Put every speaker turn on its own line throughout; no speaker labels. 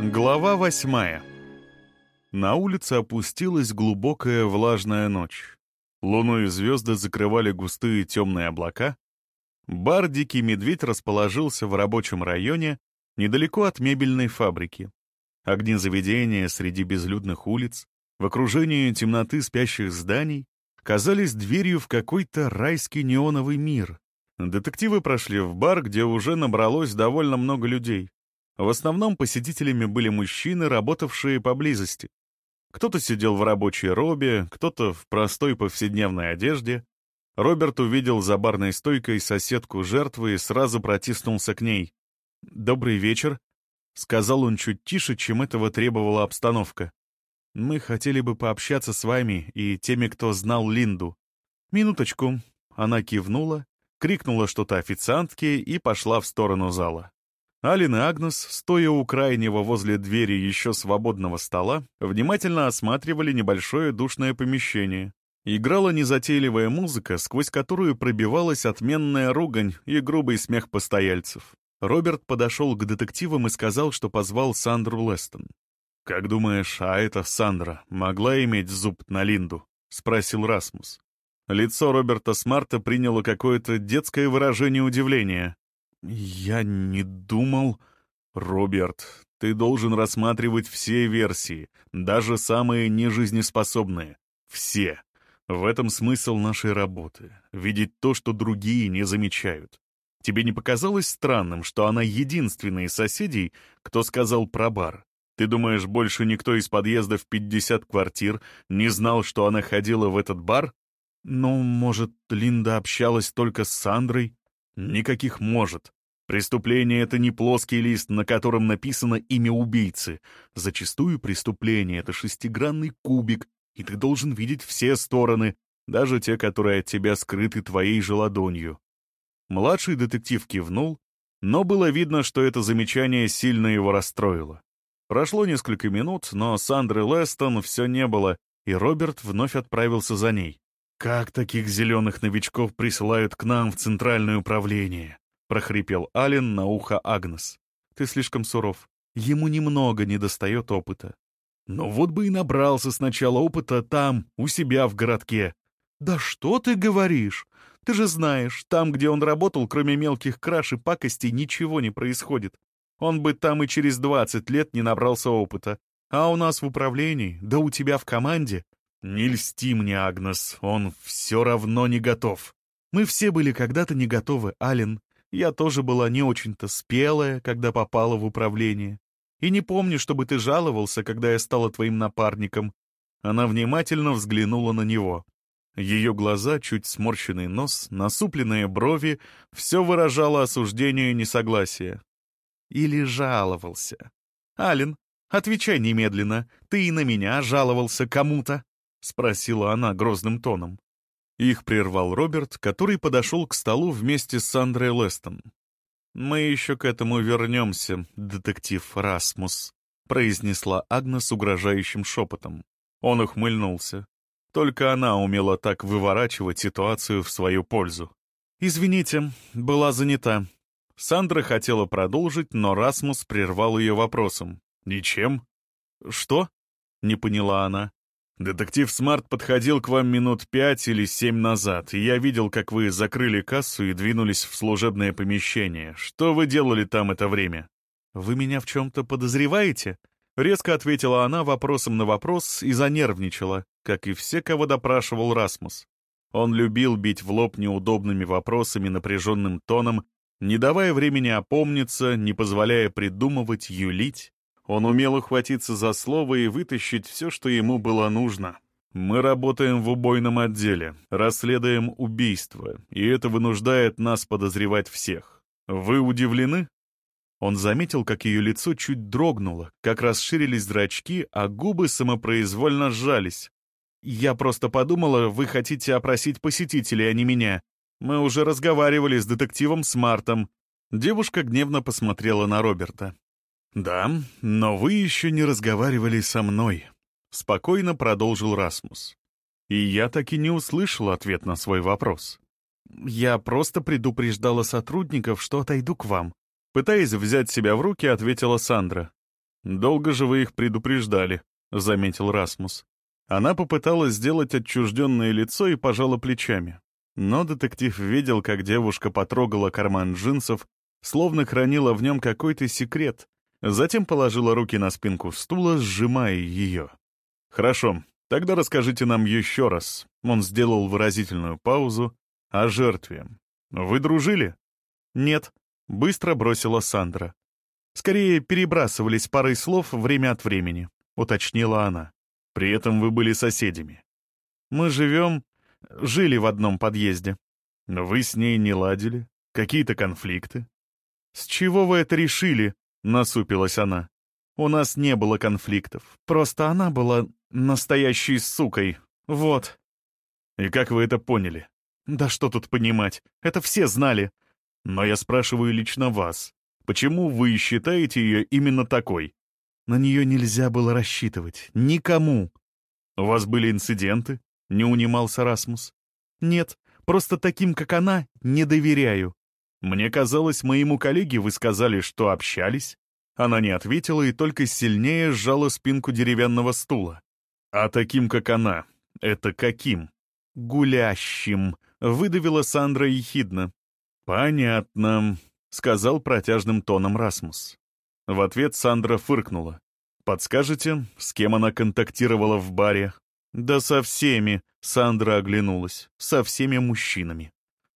Глава восьмая. На улице опустилась глубокая влажная ночь. Луну и звезды закрывали густые темные облака. Бар «Дикий медведь» расположился в рабочем районе, недалеко от мебельной фабрики. Огни заведения среди безлюдных улиц, в окружении темноты спящих зданий, казались дверью в какой-то райский неоновый мир. Детективы прошли в бар, где уже набралось довольно много людей. В основном посетителями были мужчины, работавшие поблизости. Кто-то сидел в рабочей робе, кто-то в простой повседневной одежде. Роберт увидел за барной стойкой соседку жертвы и сразу протиснулся к ней. «Добрый вечер», — сказал он чуть тише, чем этого требовала обстановка. «Мы хотели бы пообщаться с вами и теми, кто знал Линду». «Минуточку». Она кивнула, крикнула что-то официантке и пошла в сторону зала. Алин и Агнес, стоя у крайнего возле двери еще свободного стола, внимательно осматривали небольшое душное помещение. Играла незатейливая музыка, сквозь которую пробивалась отменная ругань и грубый смех постояльцев. Роберт подошел к детективам и сказал, что позвал Сандру Лестон. «Как думаешь, а эта Сандра могла иметь зуб на Линду?» — спросил Расмус. Лицо Роберта Смарта приняло какое-то детское выражение удивления. «Я не думал...» «Роберт, ты должен рассматривать все версии, даже самые нежизнеспособные. Все. В этом смысл нашей работы — видеть то, что другие не замечают. Тебе не показалось странным, что она единственная из соседей, кто сказал про бар? Ты думаешь, больше никто из подъезда в 50 квартир не знал, что она ходила в этот бар? Ну, может, Линда общалась только с Сандрой? Никаких «может». Преступление — это не плоский лист, на котором написано имя убийцы. Зачастую преступление — это шестигранный кубик, и ты должен видеть все стороны, даже те, которые от тебя скрыты твоей же ладонью. Младший детектив кивнул, но было видно, что это замечание сильно его расстроило. Прошло несколько минут, но Сандры Лестон все не было, и Роберт вновь отправился за ней. Как таких зеленых новичков присылают к нам в Центральное управление? — прохрипел Ален на ухо Агнес. «Ты слишком суров. Ему немного недостает опыта». «Но вот бы и набрался сначала опыта там, у себя в городке». «Да что ты говоришь? Ты же знаешь, там, где он работал, кроме мелких краж и пакостей, ничего не происходит. Он бы там и через двадцать лет не набрался опыта. А у нас в управлении, да у тебя в команде, «Не льсти мне, Агнес, он все равно не готов». «Мы все были когда-то не готовы, Ален. Я тоже была не очень-то спелая, когда попала в управление. И не помню, чтобы ты жаловался, когда я стала твоим напарником». Она внимательно взглянула на него. Ее глаза, чуть сморщенный нос, насупленные брови — все выражало осуждение и несогласие. Или жаловался. «Ален, отвечай немедленно. Ты и на меня жаловался кому-то?» — спросила она грозным тоном. Их прервал Роберт, который подошел к столу вместе с Сандрой Лестон. «Мы еще к этому вернемся, детектив Расмус», — произнесла Агнес угрожающим шепотом. Он ухмыльнулся. Только она умела так выворачивать ситуацию в свою пользу. «Извините, была занята». Сандра хотела продолжить, но Расмус прервал ее вопросом. «И чем?» «Что?» — не поняла она. Детектив Смарт подходил к вам минут пять или семь назад, и я видел, как вы закрыли кассу и двинулись в служебное помещение. Что вы делали там это время? Вы меня в чем-то подозреваете? Резко ответила она вопросом на вопрос и занервничала, как и все, кого допрашивал Расмус. Он любил бить в лоб неудобными вопросами напряженным тоном, не давая времени опомниться, не позволяя придумывать, юлить. Он умел ухватиться за слово и вытащить все, что ему было нужно. Мы работаем в убойном отделе, расследуем убийство, и это вынуждает нас подозревать всех. Вы удивлены? Он заметил, как ее лицо чуть дрогнуло, как расширились зрачки, а губы самопроизвольно сжались. «Я просто подумала, вы хотите опросить посетителей, а не меня. Мы уже разговаривали с детективом Смартом». Девушка гневно посмотрела на Роберта. «Да, но вы еще не разговаривали со мной», — спокойно продолжил Расмус. И я так и не услышал ответ на свой вопрос. «Я просто предупреждала сотрудников, что отойду к вам», — пытаясь взять себя в руки, ответила Сандра. Долго же вы их предупреждали», — заметил Расмус. Она попыталась сделать отчужденное лицо и пожала плечами. Но детектив видел, как девушка потрогала карман джинсов, словно хранила в нем какой-то секрет, затем положила руки на спинку стула, сжимая ее. «Хорошо, тогда расскажите нам еще раз». Он сделал выразительную паузу. «О жертве. Вы дружили?» «Нет», — быстро бросила Сандра. «Скорее перебрасывались парой слов время от времени», — уточнила она. При этом вы были соседями. Мы живем... жили в одном подъезде. Вы с ней не ладили? Какие-то конфликты? С чего вы это решили? Насупилась она. У нас не было конфликтов. Просто она была настоящей сукой. Вот. И как вы это поняли? Да что тут понимать? Это все знали. Но я спрашиваю лично вас. Почему вы считаете ее именно такой? На нее нельзя было рассчитывать. Никому. «У вас были инциденты?» — не унимался Расмус. «Нет, просто таким, как она, не доверяю». «Мне казалось, моему коллеге вы сказали, что общались». Она не ответила и только сильнее сжала спинку деревянного стула. «А таким, как она, это каким?» «Гулящим», — выдавила Сандра ехидно. «Понятно», — сказал протяжным тоном Расмус. В ответ Сандра фыркнула. «Подскажете, с кем она контактировала в баре?» «Да со всеми», — Сандра оглянулась, — «со всеми мужчинами».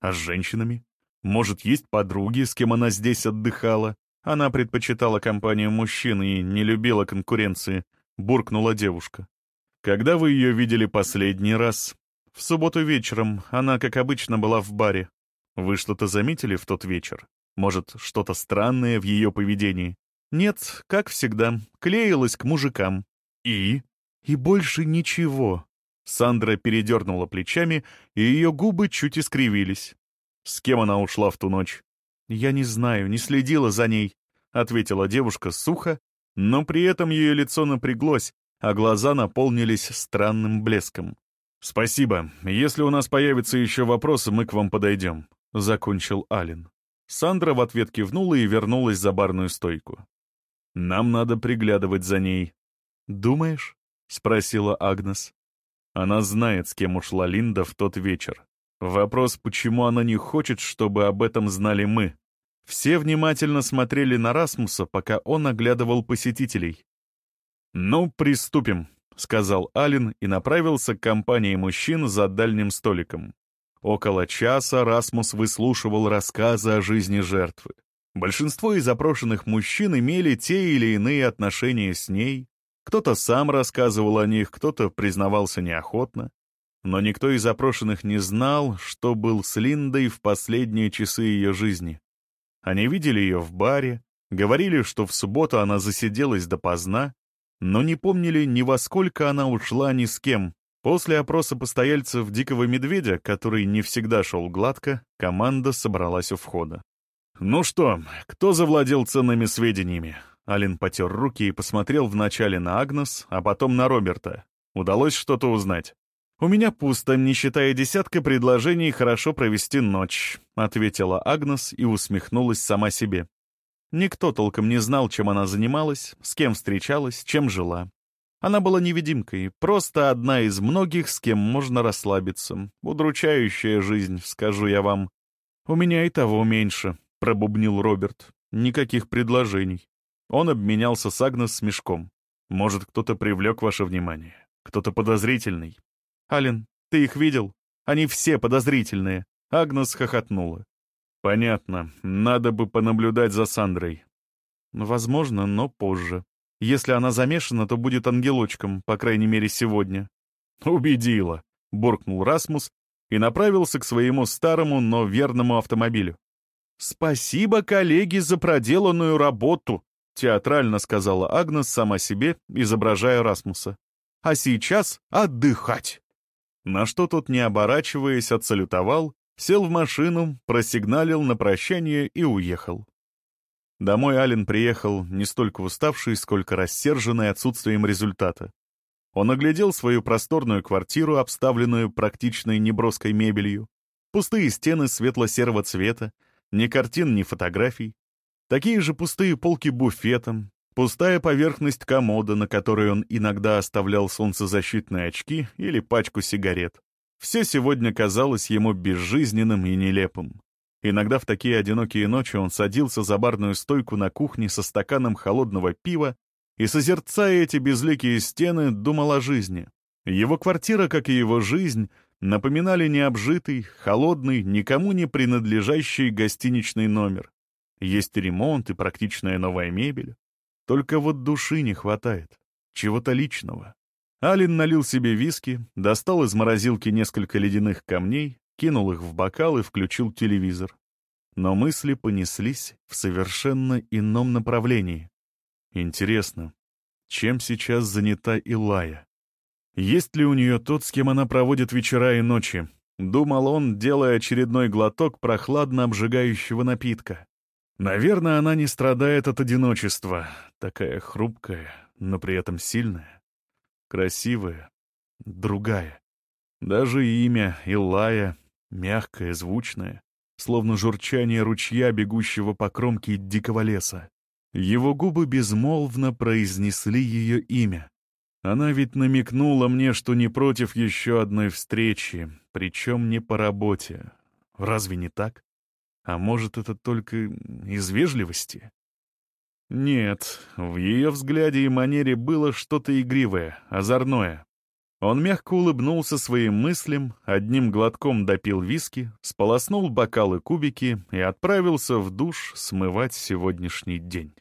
«А с женщинами? Может, есть подруги, с кем она здесь отдыхала?» Она предпочитала компанию мужчин и не любила конкуренции, буркнула девушка. «Когда вы ее видели последний раз?» «В субботу вечером. Она, как обычно, была в баре. Вы что-то заметили в тот вечер? Может, что-то странное в ее поведении?» Нет, как всегда, клеилась к мужикам. И? И больше ничего. Сандра передернула плечами, и ее губы чуть искривились. С кем она ушла в ту ночь? «Я не знаю, не следила за ней», — ответила девушка сухо, но при этом ее лицо напряглось, а глаза наполнились странным блеском. «Спасибо. Если у нас появятся еще вопросы, мы к вам подойдем», — закончил Ален. Сандра в ответ кивнула и вернулась за барную стойку. Нам надо приглядывать за ней. «Думаешь?» — спросила Агнес. Она знает, с кем ушла Линда в тот вечер. Вопрос, почему она не хочет, чтобы об этом знали мы. Все внимательно смотрели на Расмуса, пока он оглядывал посетителей. «Ну, приступим», — сказал Алин и направился к компании мужчин за дальним столиком. Около часа Расмус выслушивал рассказы о жизни жертвы. Большинство из опрошенных мужчин имели те или иные отношения с ней. Кто-то сам рассказывал о них, кто-то признавался неохотно. Но никто из опрошенных не знал, что был с Линдой в последние часы ее жизни. Они видели ее в баре, говорили, что в субботу она засиделась допоздна, но не помнили ни во сколько она ушла ни с кем. После опроса постояльцев «Дикого медведя», который не всегда шел гладко, команда собралась у входа. «Ну что, кто завладел ценными сведениями?» Ален потер руки и посмотрел вначале на Агнес, а потом на Роберта. Удалось что-то узнать. «У меня пусто, не считая десятка предложений хорошо провести ночь», — ответила Агнес и усмехнулась сама себе. Никто толком не знал, чем она занималась, с кем встречалась, чем жила. Она была невидимкой, просто одна из многих, с кем можно расслабиться. Удручающая жизнь, скажу я вам. У меня и того меньше пробубнил Роберт. «Никаких предложений». Он обменялся с Агнес смешком. «Может, кто-то привлек ваше внимание? Кто-то подозрительный?» «Ален, ты их видел? Они все подозрительные». Агнес хохотнула. «Понятно. Надо бы понаблюдать за Сандрой». «Возможно, но позже. Если она замешана, то будет ангелочком, по крайней мере, сегодня». «Убедила», — буркнул Расмус и направился к своему старому, но верному автомобилю. «Спасибо, коллеги, за проделанную работу», — театрально сказала Агнес сама себе, изображая Расмуса. «А сейчас отдыхать». На что тот, не оборачиваясь, отсалютовал, сел в машину, просигналил на прощание и уехал. Домой Ален приехал не столько уставший, сколько рассерженный отсутствием результата. Он оглядел свою просторную квартиру, обставленную практичной неброской мебелью, пустые стены светло-серого цвета, ни картин, ни фотографий. Такие же пустые полки буфетом, пустая поверхность комода, на которой он иногда оставлял солнцезащитные очки или пачку сигарет. Все сегодня казалось ему безжизненным и нелепым. Иногда в такие одинокие ночи он садился за барную стойку на кухне со стаканом холодного пива и, созерцая эти безликие стены, думал о жизни. Его квартира, как и его жизнь, напоминали необжитый, холодный, никому не принадлежащий гостиничный номер. Есть ремонт и практичная новая мебель. Только вот души не хватает, чего-то личного. Алин налил себе виски, достал из морозилки несколько ледяных камней, кинул их в бокал и включил телевизор. Но мысли понеслись в совершенно ином направлении. Интересно, чем сейчас занята Илая? Есть ли у нее тот, с кем она проводит вечера и ночи? Думал он, делая очередной глоток прохладно обжигающего напитка. Наверное, она не страдает от одиночества. Такая хрупкая, но при этом сильная. Красивая, другая. Даже имя Илая мягкое, звучное, словно журчание ручья, бегущего по кромке дикого леса. Его губы безмолвно произнесли ее имя. Она ведь намекнула мне, что не против еще одной встречи, причем не по работе. Разве не так? А может, это только из вежливости? Нет, в ее взгляде и манере было что-то игривое, озорное. Он мягко улыбнулся своим мыслям, одним глотком допил виски, сполоснул бокалы кубики и отправился в душ смывать сегодняшний день.